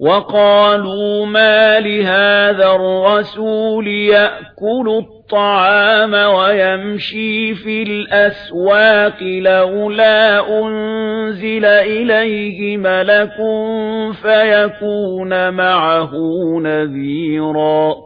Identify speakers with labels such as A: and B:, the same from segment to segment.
A: وَقَالُوا مَا لِهَذَا الرَّسُولِ يَأْكُلُ الطَّعَامَ وَيَمْشِي فِي الْأَسْوَاقِ لَوْلَا أُنْزِلَ إِلَيْهِ مَلَكٌ فَيَكُونَ مَعَهُ نَذِيرًا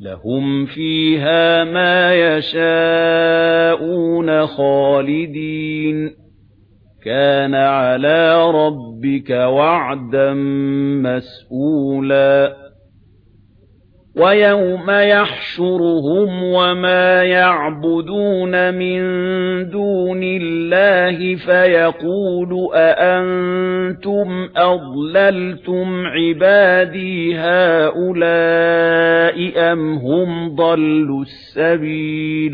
A: لهم فيها ما يشاءون خالدين كان على ربك وعدا مَسْئُولًا وَيَوْمَ يَحْشُرُهُمْ وَمَا يَعْبُدُونَ مِن دُونِ اللَّهِ فَيَقُولُ أَأَنتُمْ أَضْلَلْتُمْ عِبَادِي هَؤُلَاءِ أَمْ هُمْ ضَلُّوا السَّبِيلَ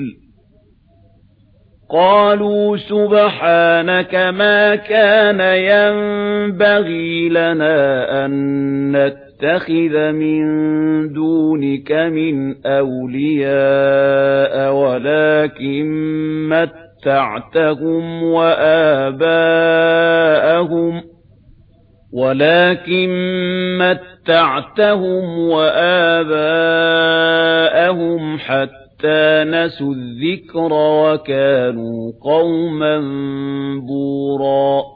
A: قَالُوا سُبْحَانَكَ مَا كَانَ يَنبَغِي لَنَا أَن نَّتَّخِذَ يَتَّخِذَ مِن دُونِكَ مِنْ أَوْلِيَاءَ وَلَكِن مَتَّعْتَهُمْ وَآبَاءَهُمْ وَلَكِن مَتَّعْتَهُمْ وَآبَاءَهُمْ حَتَّى نَسُوا الذِّكْرَ وَكَانُوا قَوْمًا بُورًا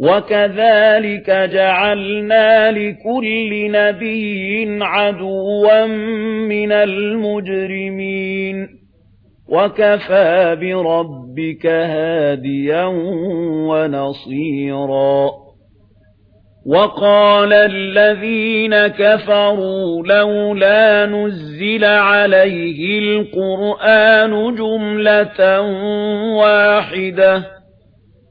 A: وَكَذَلِكَ جَعَلْنَا لِكُلِّ نَبِيٍّ عَدُوًّا مِنَ الْمُجْرِمِينَ وَكَفَى بِرَبِّكَ هَادِيًا وَنَصِيرًا وَقَالَ الَّذِينَ كَفَرُوا لَوْلَا نُزِّلَ عَلَيْهِ الْقُرْآنُ جُمْلَةً وَاحِدَةً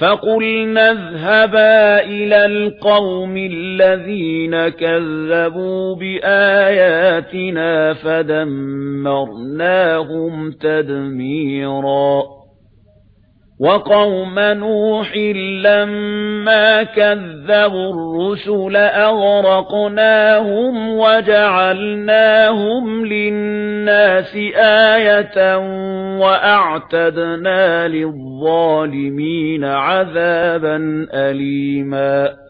A: فَقُلْنَا اذْهَبَا إِلَى الْقَوْمِ الَّذِينَ كَذَّبُوا بِآيَاتِنَا فَدَمَّرْنَاهُمْ تَدْمِيرًا وَقَوْمَ نُوحٍ لَمَّا كَذَّبُوا الرُّسُلَ أَغْرَقْنَاهُمْ وَجَعَلْنَاهُمْ لِلنَّاسِ آيَةً وَأَعْتَدْنَا لِلظَّالِمِينَ عَذَابًا أَلِيمًا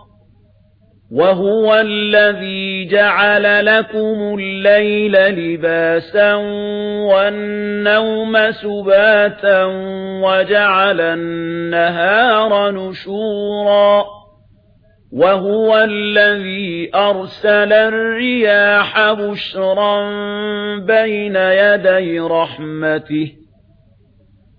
A: وَهُوَ الَّذِي جَعَلَ لَكُمُ اللَّيْلَ لِبَاسًا وَالنَّوْمَ سُبَاتًا وَجَعَلَ النَّهَارَ نُشُورًا وَهُوَ الَّذِي أَرْسَلَ الرِّيَاحَ بُشْرًا بَيْنَ يَدَيْ رَحْمَتِهِ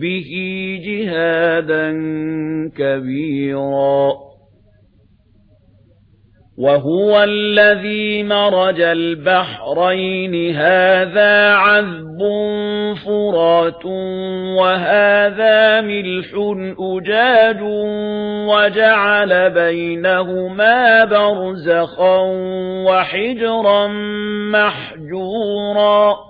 A: بِهِ جِهَادًا كَبِيرًا. وَهُوَ الَّذِي مَرَجَ الْبَحْرَيْنِ. هَذَا عَذْبٌ فُرَاتٌ وَهَذَا مِلْحٌ أُجَاجٌ وَجَعَلَ بَيْنَهُمَا بَرْزَخًا وَحِجْرًا مَحْجُورًا.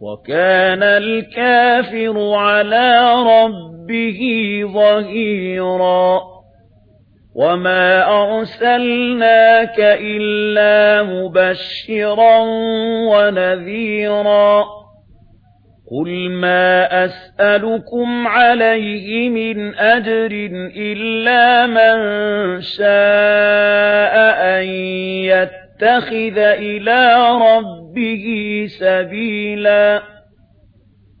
A: وَكَانَ الْكَافِرُ عَلَى رَبِّهِ ظَهِيرًا وَمَا أَرْسَلْنَاكَ إِلَّا مُبَشِّرًا وَنَذِيرًا قُلْ مَا أَسْأَلُكُمْ عَلَيْهِ مِنْ أَجْرٍ إِلَّا مَنْ شَاءَ أَنْ يَتَّخِذَ إِلَى رَبِّهِ رَبِّهِ سَبِيلًا.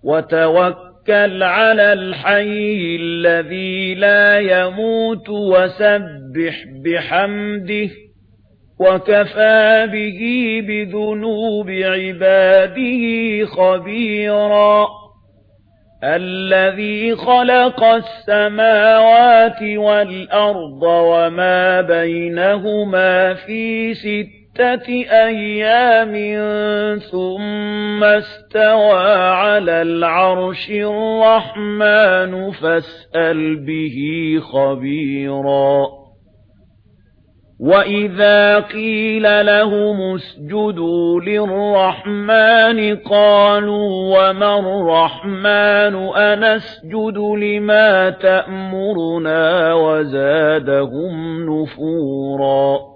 A: وَتَوَكَّلْ عَلَى الْحَيِّ الَّذِي لَا يَمُوتُ وَسَبِّحْ بِحَمْدِهِ. وَكَفَى بِهِ بِذُنُوبِ عِبَادِهِ خَبِيرًا. الَّذِي خَلَقَ السَّمَاوَاتِ وَالْأَرْضَ وَمَا بَيْنَهُمَا فِي سِتَّةِ ستة أيام ثم استوى على العرش الرحمن فاسأل به خبيرا. وإذا قيل لهم اسجدوا للرحمن قالوا وما الرحمن أنسجد لما تأمرنا وزادهم نفوراً.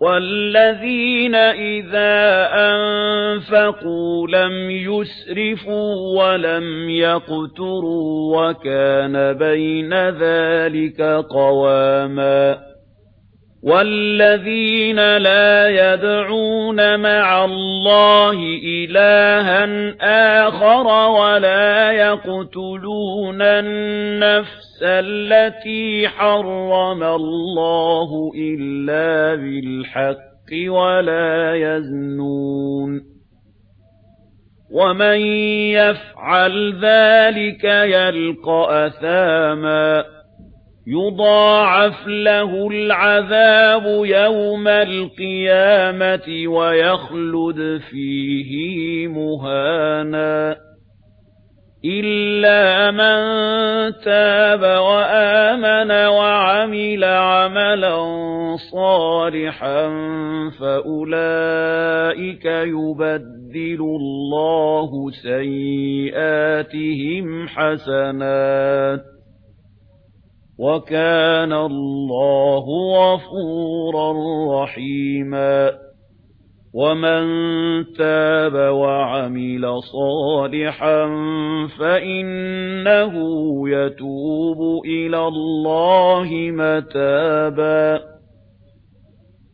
A: وَالَّذِينَ إِذَا أَنفَقُوا لَمْ يُسْرِفُوا وَلَمْ يَقْتُرُوا وَكَانَ بَيْنَ ذَلِكَ قَوَامًا وَالَّذِينَ لَا يَدْعُونَ مَعَ اللَّهِ إِلَٰهًا آخَرَ وَلَا يَقْتُلُونَ النَّفْسَ الَّتِي حَرَّمَ اللَّهُ إِلَّا بِالْحَقِّ وَلَا يَزْنُونَ وَمَن يَفْعَلْ ذَلِكَ يلقى أَثَامًا يُضَاعَفْ لَهُ الْعَذَابُ يَوْمَ الْقِيَامَةِ وَيَخْلُدْ فِيهِ مُهَانًا إِلَّا مَن تَابَ وَآمَنَ وَعَمِلَ عَمَلًا صَالِحًا فَأُولَئِكَ يُبَدِّلُ اللَّهُ سَيِّئَاتِهِمْ حَسَنَاتٍ وَكَانَ اللَّهُ غَفُورًا رَّحِيمًا وَمَن تَابَ وَعَمِلَ صَالِحًا فَإِنَّهُ يَتُوبُ إِلَى اللَّهِ مَتَابًا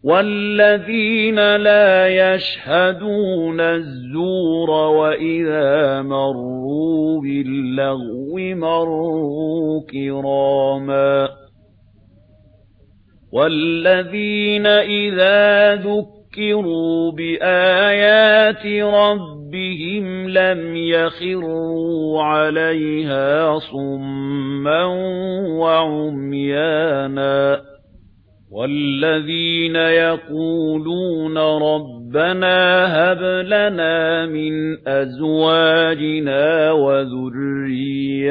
A: وَالَّذِينَ لَا يَشْهَدُونَ الزُّورَ وَإِذَا مَرُّوا بِاللَّغْوِ مَرُّوا كِرَامًا وَالَّذِينَ إِذَا ذُكِّرُوا بِآيَاتِ رَبِّهِمْ لَمْ يَخِرُّوا عَلَيْهَا صُمًّا وَعُمْيَانًا وَالَّذِينَ يَقُولُونَ رَبَّنَا هَبْ لَنَا مِنْ أَزْوَاجِنَا وَذُرِّيَّاتِنَا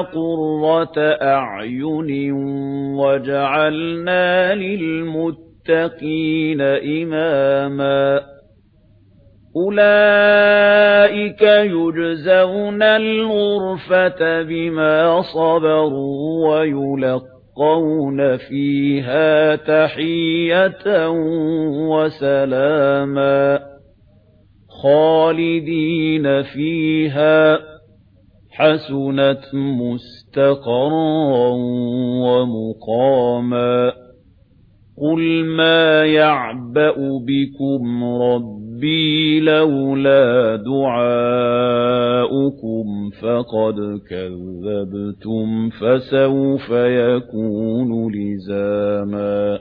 A: قُرَّةَ أَعْيُنٍ وَاجْعَلْنَا لِلْمُتَّقِينَ إِمَامًا أُولَئِكَ يُجْزَوْنَ الْغُرْفَةَ بِمَا صَبَرُوا وَيُلَقُّونَ يلقون فيها تحية وسلاما خالدين فيها حسنت مستقرا ومقاما قل ما يعبأ بكم رب رَبِّي لَوْلَا دُعَاؤُكُمْ فَقَدْ كَذَّبْتُمْ فَسَوْفَ يَكُونُ لِزَامًا